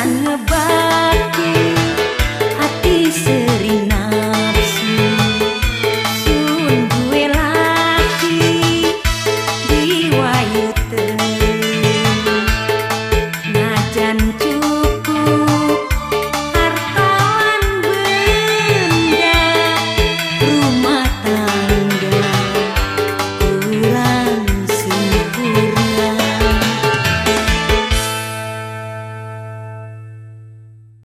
Anh